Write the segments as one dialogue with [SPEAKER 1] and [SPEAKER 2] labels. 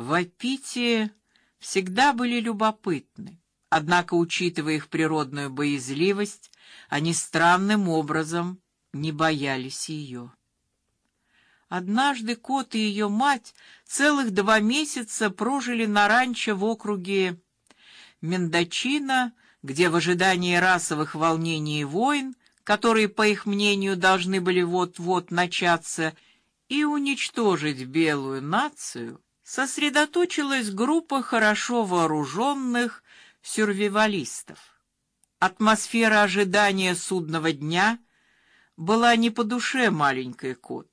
[SPEAKER 1] Вапити всегда были любопытны, однако, учитывая их природную боязливость, они странным образом не боялись ее. Однажды кот и ее мать целых два месяца прожили на ранчо в округе Мендочино, где в ожидании расовых волнений и войн, которые, по их мнению, должны были вот-вот начаться и уничтожить белую нацию, сосредоточилась группа хорошо вооруженных сюрвивалистов. Атмосфера ожидания судного дня была не по душе маленькой кот,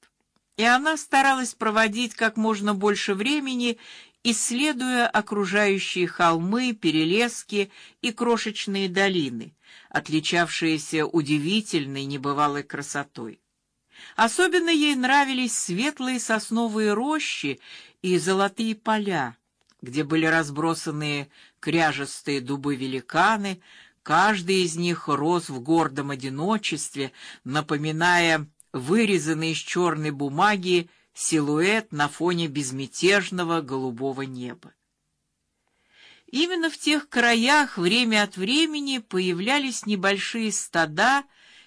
[SPEAKER 1] и она старалась проводить как можно больше времени, исследуя окружающие холмы, перелески и крошечные долины, отличавшиеся удивительной небывалой красотой. Особенно ей нравились светлые сосновые рощи и золотые поля, где были разбросаны кряжестые дубы-великаны, каждый из них рос в гордом одиночестве, напоминая вырезанный из черной бумаги силуэт на фоне безмятежного голубого неба. Именно в тех краях время от времени появлялись небольшие стада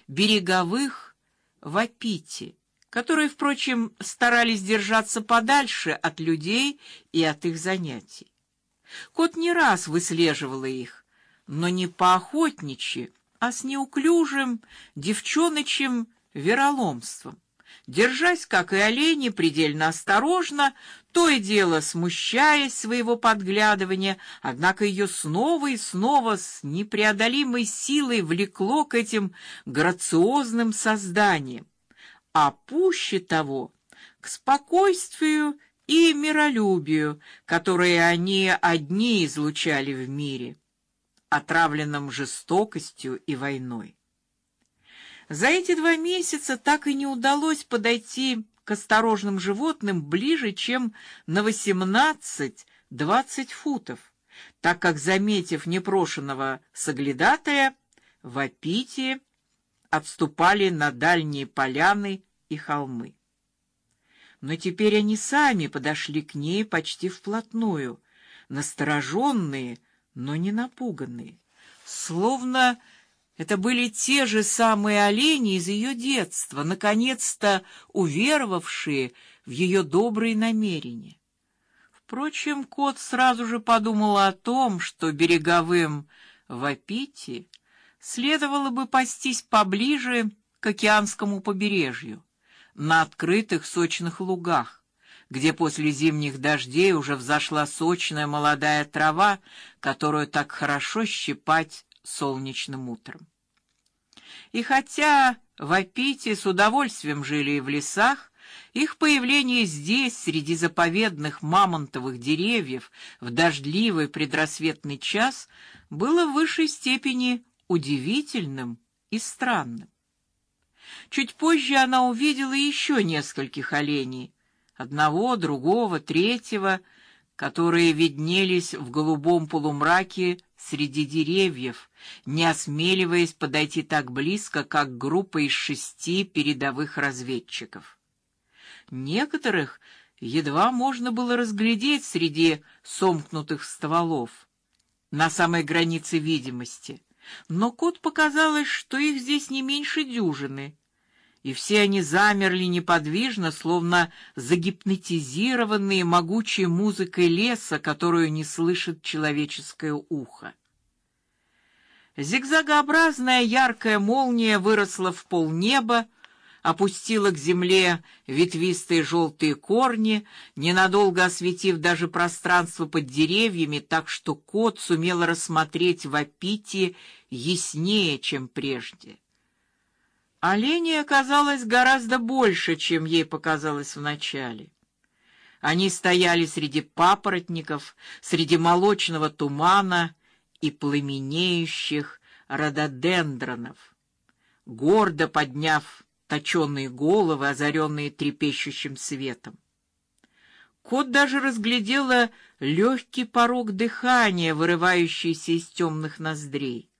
[SPEAKER 1] береговых вапити, которые, впрочем, старались держаться подальше от людей и от их занятий. Кот не раз выслеживала их, но не по охотничьи, а с неуклюжим девчоночим вероломством держась, как и олени, предельно осторожно, то и дело смущаясь своего подглядывания, однако ее снова и снова с непреодолимой силой влекло к этим грациозным созданиям, а пуще того к спокойствию и миролюбию, которые они одни излучали в мире, отравленном жестокостью и войной. За эти два месяца так и не удалось подойти к осторожным животным ближе, чем на 18-20 футов, так как заметив непрошенного соглядатая, вапити отступали на дальние поляны и холмы. Но теперь они сами подошли к ней почти вплотную, настороженные, но не напуганные, словно это были те же самые олени из ее детства, наконец-то уверовавшие в ее добрые намерения. Впрочем, кот сразу же подумал о том, что береговым вапити следовало бы пастись поближе к океанскому побережью, на открытых сочных лугах, где после зимних дождей уже взошла сочная молодая трава, которую так хорошо щипать солнечным утром. И хотя вапити с удовольствием жили и в лесах, их появление здесь, среди заповедных мамонтовых деревьев, в дождливый предрассветный час, было в высшей степени удивительным и странным. Чуть позже она увидела еще нескольких оленей, одного, другого, третьего, которые виднелись в голубом полумраке среди деревьев, не осмеливаясь подойти так близко, как группа из шести передовых разведчиков. Некоторых едва можно было разглядеть среди сомкнутых стволов на самой границе видимости, но кот показалось, что их здесь не меньше дюжины, и все они замерли неподвижно, словно загипнотизированные могучей музыкой леса, которую не слышит человеческое ухо. Зигзагообразная яркая молния выросла в полнеба, опустила к земле ветвистые желтые корни, ненадолго осветив даже пространство под деревьями, так что кот сумел рассмотреть вапити яснее, чем прежде. Оленей оказалось гораздо больше, чем ей показалось вначале. Они стояли среди папоротников, среди молочного тумана и пламенеющих рододендронов, гордо подняв точенные головы, озаренные трепещущим светом. Кот даже разглядела легкий порог дыхания, вырывающийся из темных ноздрей.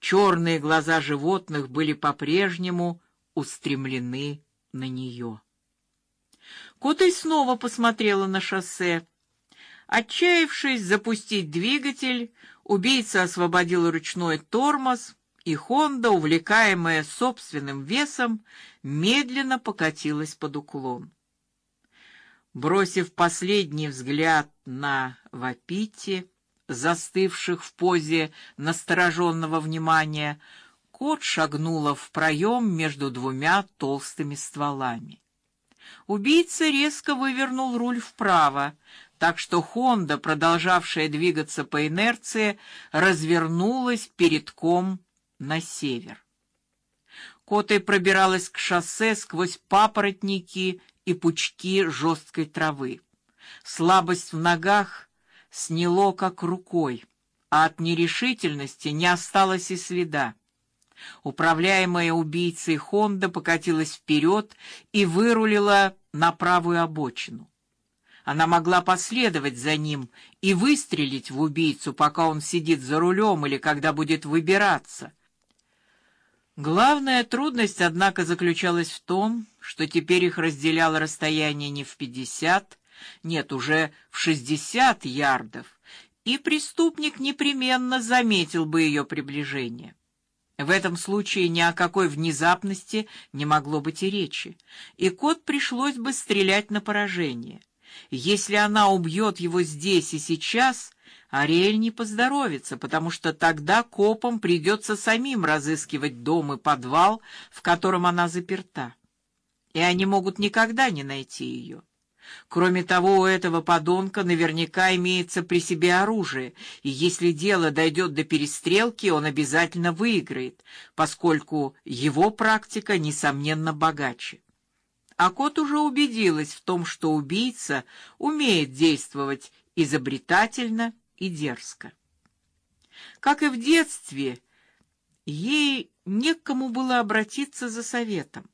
[SPEAKER 1] Черные глаза животных были по-прежнему устремлены на нее. Котой снова посмотрела на шоссе. Отчаявшись запустить двигатель, убийца освободил ручной тормоз, и Хонда, увлекаемая собственным весом, медленно покатилась под уклон. Бросив последний взгляд на Вапити, застывших в позе настороженного внимания, кот шагнула в проем между двумя толстыми стволами. Убийца резко вывернул руль вправо, так что Хонда, продолжавшая двигаться по инерции, развернулась передком на север. Котой пробиралась к шоссе сквозь папоротники и пучки жесткой травы. Слабость в ногах сняло как рукой, а от нерешительности не осталось и следа. Управляемая убийцей Хонда покатилась вперед и вырулила на правую обочину. Она могла последовать за ним и выстрелить в убийцу, пока он сидит за рулем или когда будет выбираться. Главная трудность, однако, заключалась в том, что теперь их разделяло расстояние не в пятьдесят, нет, уже в шестьдесят ярдов, и преступник непременно заметил бы ее приближение. В этом случае ни о какой внезапности не могло быть и речи, и кот пришлось бы стрелять на поражение. Если она убьет его здесь и сейчас, Ариэль не поздоровится, потому что тогда копам придется самим разыскивать дом и подвал, в котором она заперта, и они могут никогда не найти ее. Кроме того, у этого подонка наверняка имеется при себе оружие, и если дело дойдет до перестрелки, он обязательно выиграет, поскольку его практика несомненно богаче. А кот уже убедилась в том, что убийца умеет действовать изобретательно и дерзко. Как и в детстве, ей некому было обратиться за советом.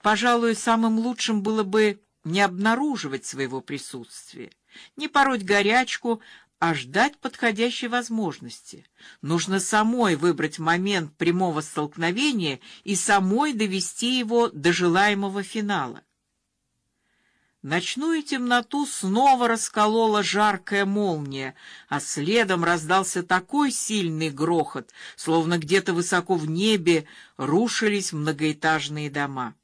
[SPEAKER 1] Пожалуй, самым лучшим было бы не обнаруживать своего присутствия, не пороть горячку, а ждать подходящей возможности. Нужно самой выбрать момент прямого столкновения и самой довести его до желаемого финала. Ночную темноту снова расколола жаркая молния, а следом раздался такой сильный грохот, словно где-то высоко в небе рушились многоэтажные дома.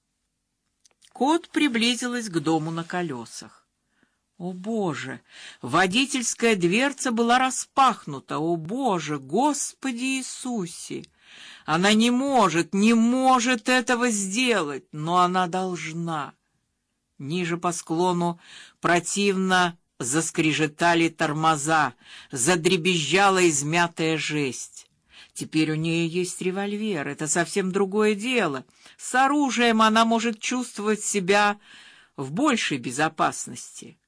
[SPEAKER 1] Кот приблизилась к дому на колесах. О боже! Водительская дверца была распахнута. О боже, Господи Иисусе! Она не может, не может этого сделать, но она должна. Ниже по склону противно заскрежетали тормоза, задребезжала измятая жесть. Теперь у нее есть револьвер, это совсем другое дело. С оружием она может чувствовать себя в большей безопасности.